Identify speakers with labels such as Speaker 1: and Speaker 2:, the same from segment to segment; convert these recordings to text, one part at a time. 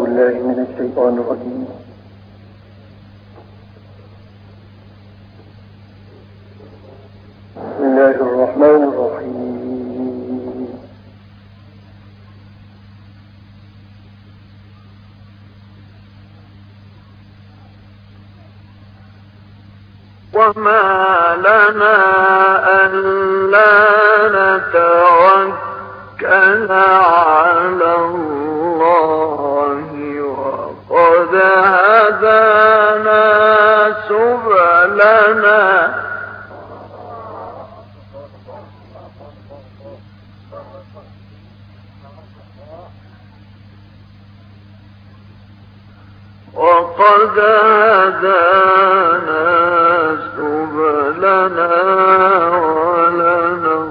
Speaker 1: بالله من الشيطان الرجيم. بسم الله الرحمن الرحيم.
Speaker 2: وما لنا ألا نتوكل على هدانا سبلنا. وقد هدانا سبلنا ولنصبرن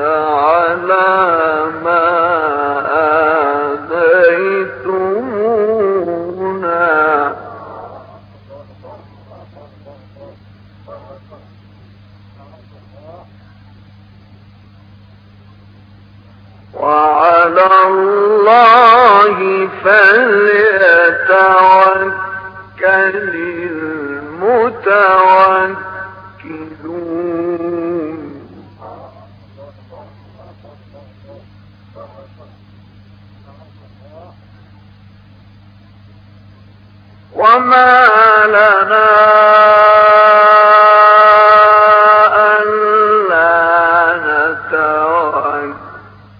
Speaker 2: على ما وعلى الله فليتوكل المتوكلون وما لنا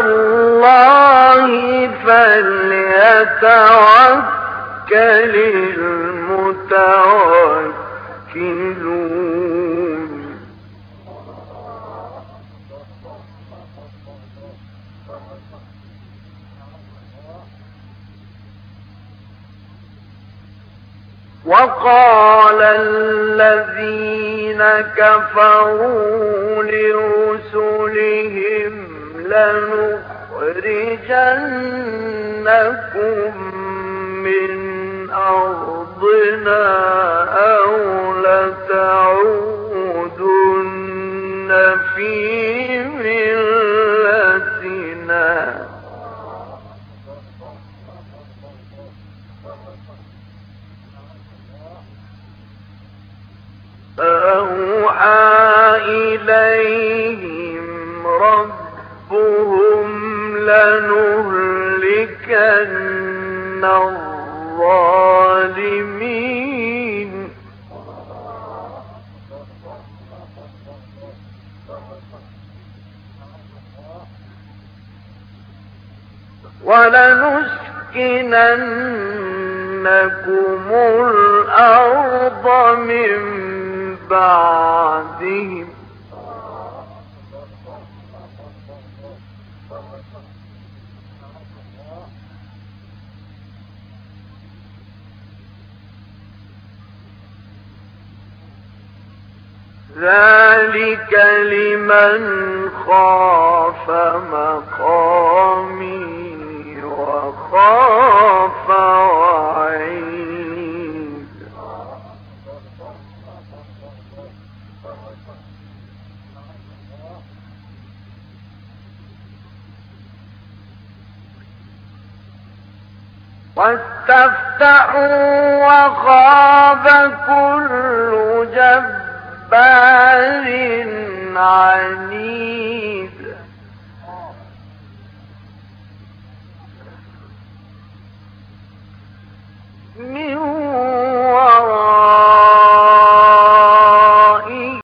Speaker 2: الله فليتوكل المتوكلون. وقال الذين كفروا لرسلهم لنخرجنكم من أرضنا أو لتعودن في ملتنا. فأوحى إليهم ربهم لنهلكن الظالمين. ولنسكننكم الأرض من بعدهم. ذلك لمن خاف مقامي وخاف واستفتحوا وخاب كل